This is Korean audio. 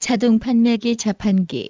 자동 판매기 자판기.